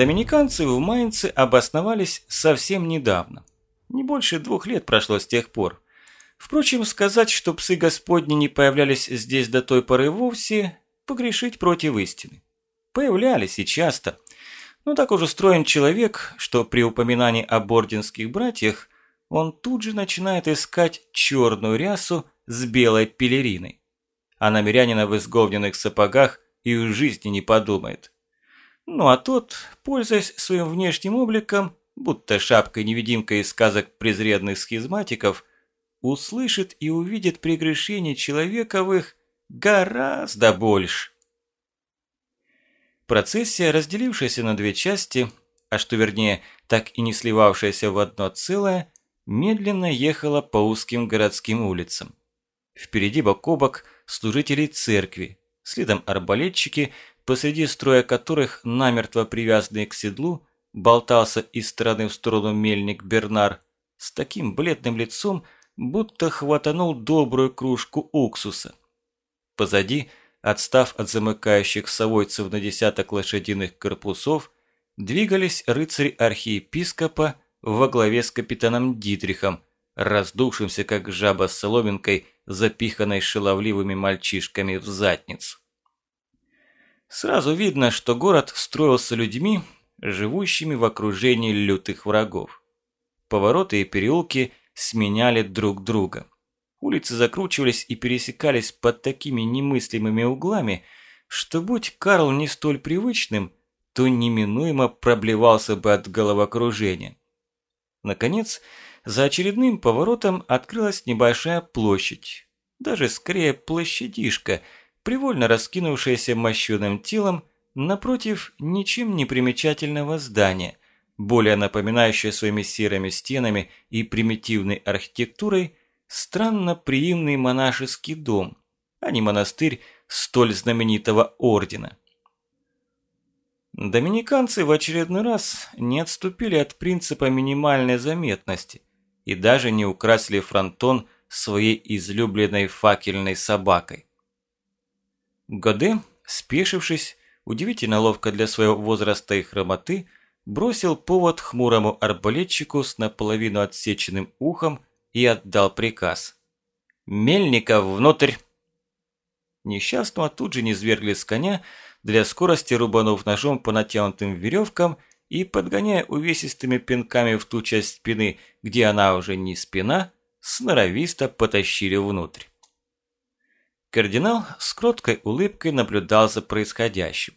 Доминиканцы в Майнце обосновались совсем недавно. Не больше двух лет прошло с тех пор. Впрочем, сказать, что псы Господни не появлялись здесь до той поры вовсе, погрешить против истины. Появлялись и часто. Но так уж устроен человек, что при упоминании о бординских братьях он тут же начинает искать черную рясу с белой пелериной. А намерянина в изговненных сапогах и в жизни не подумает. Ну а тот, пользуясь своим внешним обликом, будто шапкой-невидимкой из сказок презренных схизматиков, услышит и увидит прегрешение человековых гораздо больше. Процессия, разделившаяся на две части, а что вернее, так и не сливавшаяся в одно целое, медленно ехала по узким городским улицам. Впереди бок о бок служители церкви, следом арбалетчики, посреди строя которых, намертво привязанный к седлу, болтался из стороны в сторону мельник Бернар с таким бледным лицом, будто хватанул добрую кружку уксуса. Позади, отстав от замыкающих совойцев на десяток лошадиных корпусов, двигались рыцари архиепископа во главе с капитаном Дитрихом, раздувшимся как жаба с соломинкой, запиханной шаловливыми мальчишками в задницу. Сразу видно, что город строился людьми, живущими в окружении лютых врагов. Повороты и переулки сменяли друг друга. Улицы закручивались и пересекались под такими немыслимыми углами, что будь Карл не столь привычным, то неминуемо проблевался бы от головокружения. Наконец, за очередным поворотом открылась небольшая площадь, даже скорее площадишка, привольно раскинувшаяся мощеным телом напротив ничем не примечательного здания, более напоминающее своими серыми стенами и примитивной архитектурой странно приимный монашеский дом, а не монастырь столь знаменитого ордена. Доминиканцы в очередной раз не отступили от принципа минимальной заметности и даже не украсили фронтон своей излюбленной факельной собакой. Годе, спешившись, удивительно ловко для своего возраста и хромоты, бросил повод хмурому арбалетчику с наполовину отсеченным ухом и отдал приказ. «Мельников внутрь!» Несчастного тут же не свергли с коня, для скорости рубанув ножом по натянутым веревкам и подгоняя увесистыми пинками в ту часть спины, где она уже не спина, сноровисто потащили внутрь. Кардинал с кроткой улыбкой наблюдал за происходящим.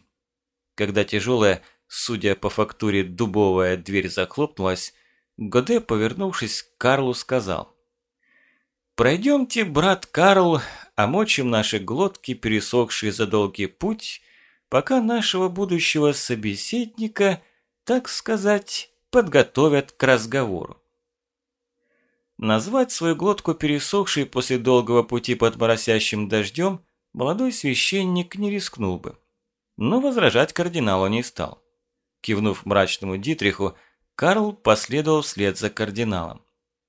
Когда тяжелая, судя по фактуре, дубовая дверь захлопнулась, Годе, повернувшись к Карлу, сказал. «Пройдемте, брат Карл, омочим наши глотки, пересохшие за долгий путь, пока нашего будущего собеседника, так сказать, подготовят к разговору. Назвать свою глотку пересохшей после долгого пути под моросящим дождем молодой священник не рискнул бы. Но возражать кардиналу не стал. Кивнув мрачному Дитриху, Карл последовал вслед за кардиналом.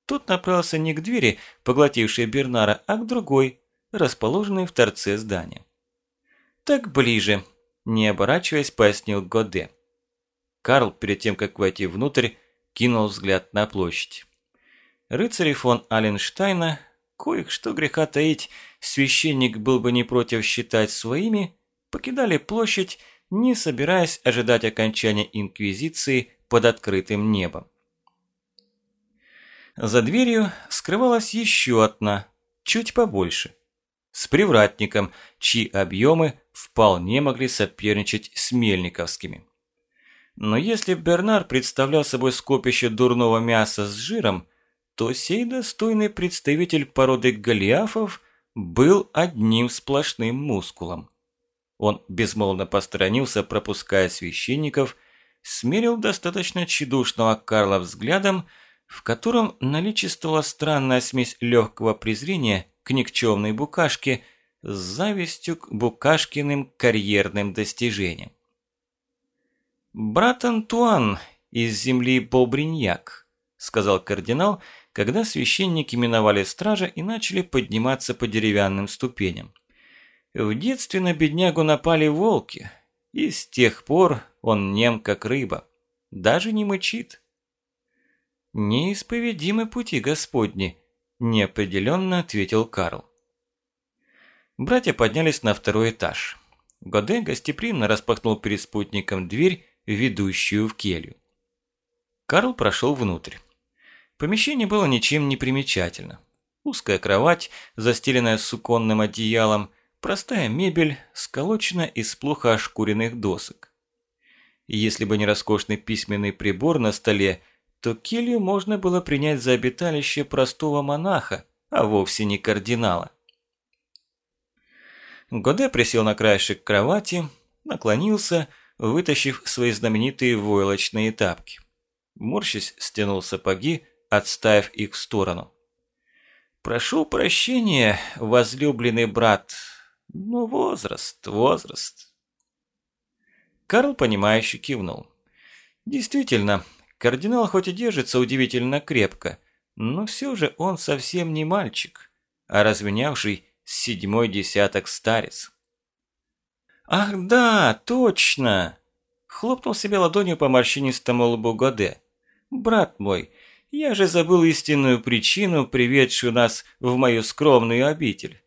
Тот направился не к двери, поглотившей Бернара, а к другой, расположенной в торце здания. «Так ближе», – не оборачиваясь, пояснил Годе. Карл, перед тем, как войти внутрь, кинул взгляд на площадь. Рыцари фон Аленштайна, коих, что греха таить, священник был бы не против считать своими, покидали площадь, не собираясь ожидать окончания инквизиции под открытым небом. За дверью скрывалась еще одна, чуть побольше, с привратником, чьи объемы вполне могли соперничать с мельниковскими. Но если Бернар представлял собой скопище дурного мяса с жиром, то сей достойный представитель породы голиафов был одним сплошным мускулом. Он безмолвно посторонился, пропуская священников, смерил достаточно тщедушного Карла взглядом, в котором наличествовала странная смесь легкого презрения к никчемной букашке с завистью к букашкиным карьерным достижениям. «Брат Антуан из земли Бобриньяк», – сказал кардинал, когда священники миновали стража и начали подниматься по деревянным ступеням. В детстве на беднягу напали волки, и с тех пор он нем как рыба, даже не мычит. «Неисповедимы пути Господни», – неопределенно ответил Карл. Братья поднялись на второй этаж. Годе гостеприимно распахнул перед спутником дверь, ведущую в келью. Карл прошел внутрь. Помещение было ничем не примечательно. Узкая кровать, застеленная суконным одеялом, простая мебель, сколочена из плохо ошкуренных досок. если бы не роскошный письменный прибор на столе, то келью можно было принять за обиталище простого монаха, а вовсе не кардинала. Годе присел на краешек кровати, наклонился, вытащив свои знаменитые войлочные тапки. Морщись стянул сапоги, отставив их в сторону. «Прошу прощения, возлюбленный брат, но возраст, возраст». Карл, понимающе кивнул. Действительно, кардинал хоть и держится удивительно крепко, но все же он совсем не мальчик, а разменявший седьмой десяток старец. «Ах да, точно!» Хлопнул себе ладонью по морщинистому лбу Годе. «Брат мой, я же забыл истинную причину, приведшую нас в мою скромную обитель.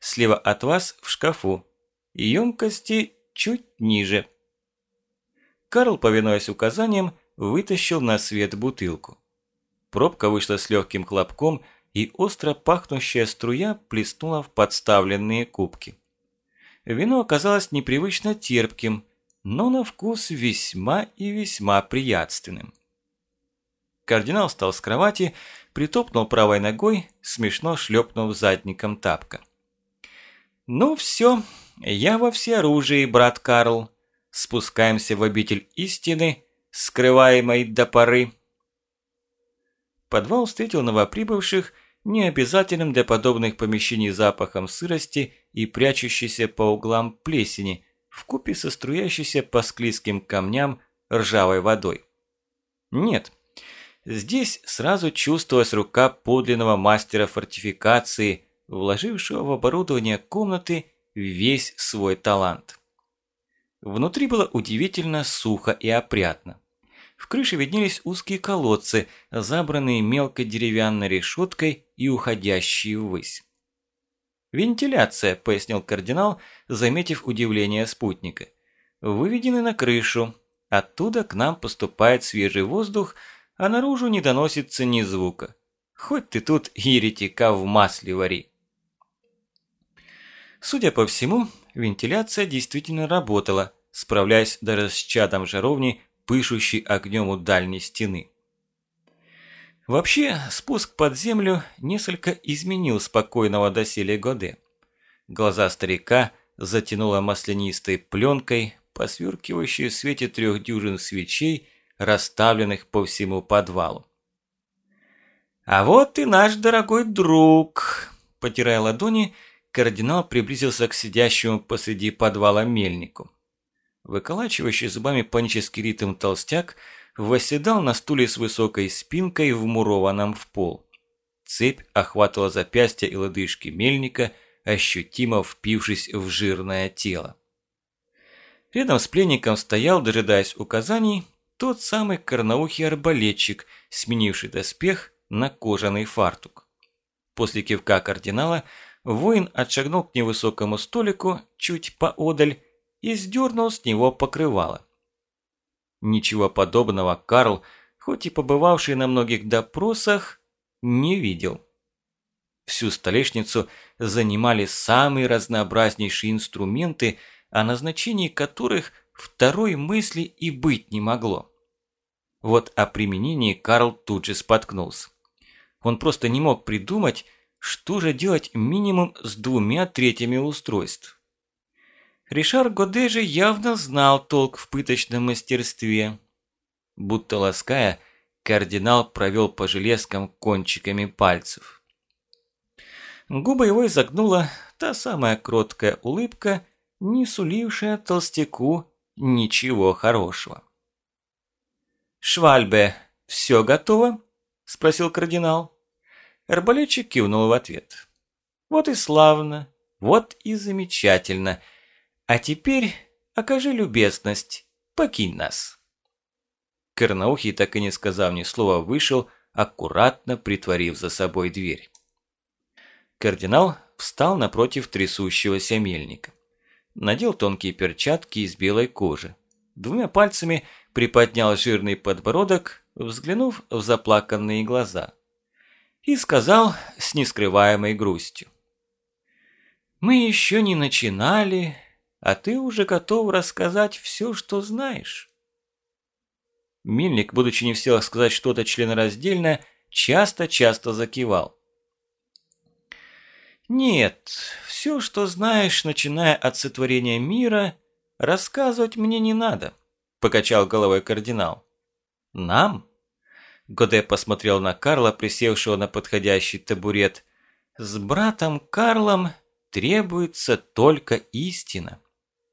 Слева от вас в шкафу. Емкости чуть ниже». Карл, повинуясь указаниям, вытащил на свет бутылку. Пробка вышла с легким хлопком и остро пахнущая струя плеснула в подставленные кубки. Вино оказалось непривычно терпким, но на вкус весьма и весьма приятственным. Кардинал встал с кровати, притопнул правой ногой, смешно шлепнув задником тапка. «Ну все, я во всеоружии, брат Карл. Спускаемся в обитель истины, скрываемой до поры». Подвал встретил новоприбывших необязательным для подобных помещений запахом сырости и прячущейся по углам плесени, вкупе со струящейся по склизким камням ржавой водой. Нет, здесь сразу чувствовалась рука подлинного мастера фортификации, вложившего в оборудование комнаты весь свой талант. Внутри было удивительно сухо и опрятно. В крыше виднелись узкие колодцы, забранные мелкой деревянной решеткой и уходящие ввысь. «Вентиляция», – пояснил кардинал, заметив удивление спутника. «Выведены на крышу. Оттуда к нам поступает свежий воздух, а наружу не доносится ни звука. Хоть ты тут еретика в масле вари». Судя по всему, вентиляция действительно работала, справляясь даже с чадом жаровни пышущий огнем у дальней стены. Вообще, спуск под землю несколько изменил спокойного доселе Годе. Глаза старика затянуло маслянистой пленкой, посверкивающей в свете трех дюжин свечей, расставленных по всему подвалу. «А вот и наш дорогой друг!» Потирая ладони, кардинал приблизился к сидящему посреди подвала мельнику. Выколачивающий зубами панический ритм толстяк восседал на стуле с высокой спинкой, вмурованном в пол. Цепь охватывала запястья и лодыжки мельника, ощутимо впившись в жирное тело. Рядом с пленником стоял, дожидаясь указаний, тот самый корноухий арбалетчик, сменивший доспех на кожаный фартук. После кивка кардинала воин отшагнул к невысокому столику чуть поодаль и сдернул с него покрывало. Ничего подобного Карл, хоть и побывавший на многих допросах, не видел. Всю столешницу занимали самые разнообразнейшие инструменты, о назначении которых второй мысли и быть не могло. Вот о применении Карл тут же споткнулся. Он просто не мог придумать, что же делать минимум с двумя третьими устройств. Ришар Годе же явно знал толк в пыточном мастерстве. Будто лаская, кардинал провел по железкам кончиками пальцев. Губы его изогнула та самая кроткая улыбка, не сулившая толстяку ничего хорошего. «Швальбе, все готово?» – спросил кардинал. Арбалетчик кивнул в ответ. «Вот и славно, вот и замечательно – а теперь окажи любезность покинь нас». Корноухий, так и не сказав ни слова, вышел, аккуратно притворив за собой дверь. Кардинал встал напротив трясущегося мельника. Надел тонкие перчатки из белой кожи. Двумя пальцами приподнял жирный подбородок, взглянув в заплаканные глаза. И сказал с нескрываемой грустью. «Мы еще не начинали, а ты уже готов рассказать все, что знаешь». Мельник, будучи не в силах сказать что-то членораздельное, часто-часто закивал. «Нет, все, что знаешь, начиная от сотворения мира, рассказывать мне не надо», – покачал головой кардинал. «Нам?» Годе посмотрел на Карла, присевшего на подходящий табурет. «С братом Карлом требуется только истина.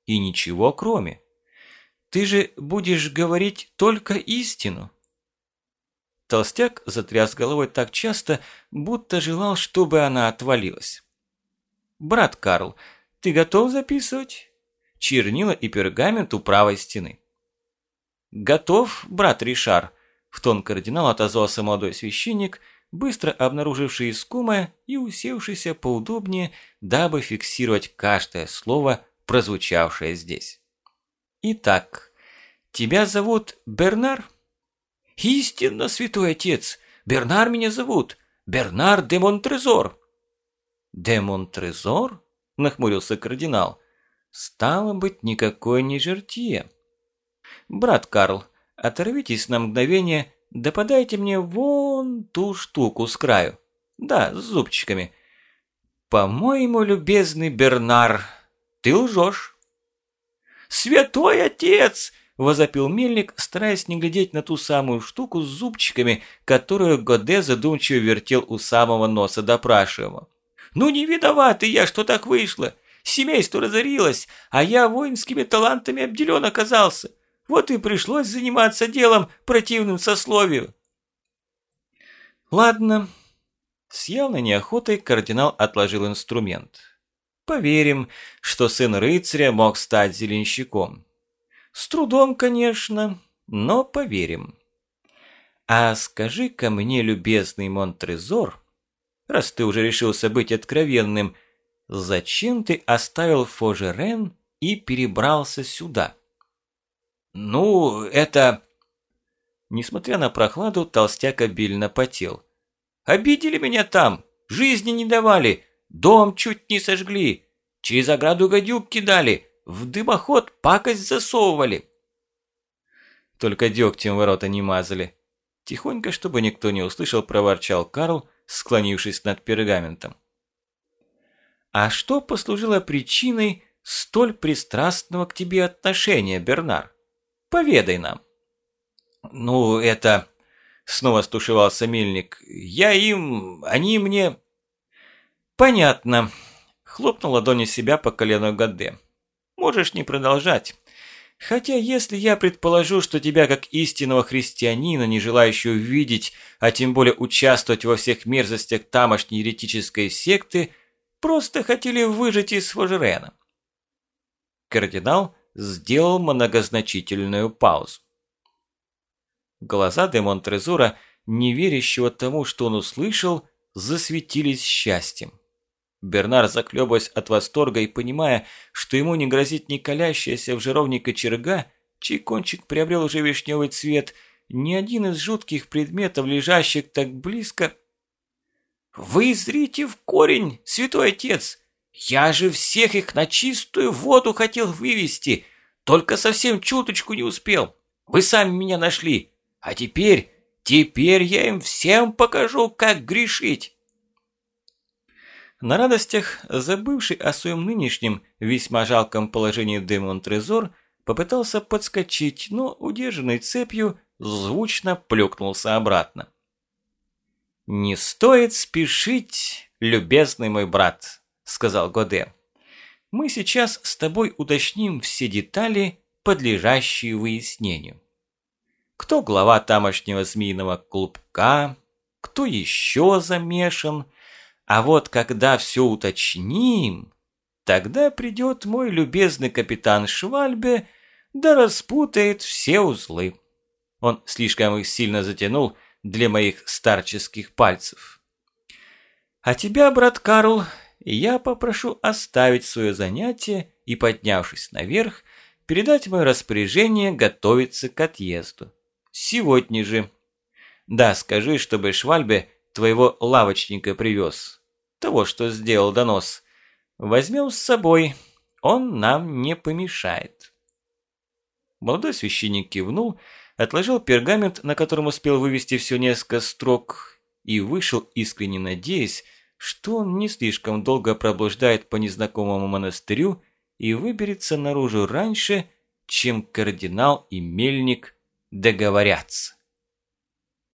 И ничего кроме. Ты же будешь говорить только истину». Толстяк затряс головой так часто, будто желал, чтобы она отвалилась. «Брат Карл, ты готов записывать?» Чернила и пергамент у правой стены. «Готов, брат Ришар», – в тон кардинал отозвался молодой священник, быстро обнаруживший искомое и усевшийся поудобнее, дабы фиксировать каждое слово, прозвучавшее здесь. «Итак, тебя зовут Бернар?» «Истинно, святой отец! Бернар меня зовут! Бернар де Монтрезор!» «Де Монтрезор?» – нахмурился кардинал. «Стало быть, никакой не жертье. Брат Карл, оторвитесь на мгновение, да подайте мне вон ту штуку с краю. Да, с зубчиками. По-моему, любезный Бернар, ты лжешь». «Святой отец!» Возопил мельник, стараясь не глядеть на ту самую штуку с зубчиками, которую Годе задумчиво вертел у самого носа допрашиваемого. «Ну не виноват я, что так вышло. Семейство разорилось, а я воинскими талантами обделен оказался. Вот и пришлось заниматься делом противным сословию». «Ладно». С явной неохотой кардинал отложил инструмент. «Поверим, что сын рыцаря мог стать зеленщиком». С трудом, конечно, но поверим. А скажи-ка мне, любезный Монтрезор, раз ты уже решился быть откровенным, зачем ты оставил Фожерен и перебрался сюда? Ну, это... Несмотря на прохладу, толстяк обильно потел. Обидели меня там, жизни не давали, дом чуть не сожгли, через ограду гадюк кидали, в дымоход пакость засовывали. Только дегтем ворота не мазали. Тихонько, чтобы никто не услышал, проворчал Карл, склонившись над пергаментом. А что послужило причиной столь пристрастного к тебе отношения, Бернар? Поведай нам. Ну, это... Снова стушевался мельник. Я им... Они мне... Понятно. Хлопнул ладони себя по колену Гаде. Можешь не продолжать. Хотя если я предположу, что тебя как истинного христианина, не желающего видеть, а тем более участвовать во всех мерзостях тамошней еретической секты, просто хотели выжить из Фожерена. Кардинал сделал многозначительную паузу. Глаза де Монтрезура, не верящего тому, что он услышал, засветились счастьем. Бернар, заклебываясь от восторга и понимая, что ему не грозит ни колящаяся в жировне кочерга, чей кончик приобрел уже вишневый цвет, ни один из жутких предметов, лежащих так близко... «Вы зрите в корень, святой отец! Я же всех их на чистую воду хотел вывести, только совсем чуточку не успел. Вы сами меня нашли, а теперь, теперь я им всем покажу, как грешить!» На радостях, забывший о своем нынешнем весьма жалком положении Демон Трезор, попытался подскочить, но, удержанный цепью, звучно плюкнулся обратно. «Не стоит спешить, любезный мой брат», – сказал Годе. «Мы сейчас с тобой уточним все детали, подлежащие выяснению. Кто глава тамошнего змеиного клубка, кто еще замешан – а вот когда все уточним, тогда придет мой любезный капитан Швальбе, да распутает все узлы. Он слишком их сильно затянул для моих старческих пальцев. А тебя, брат Карл, я попрошу оставить свое занятие и, поднявшись наверх, передать мое распоряжение готовиться к отъезду. Сегодня же. Да, скажи, чтобы Швальбе твоего лавочника привез. Того, что сделал донос. Возьмем с собой. Он нам не помешает. Молодой священник кивнул, отложил пергамент, на котором успел вывести все несколько строк, и вышел, искренне надеясь, что он не слишком долго проблуждает по незнакомому монастырю и выберется наружу раньше, чем кардинал и мельник договорятся.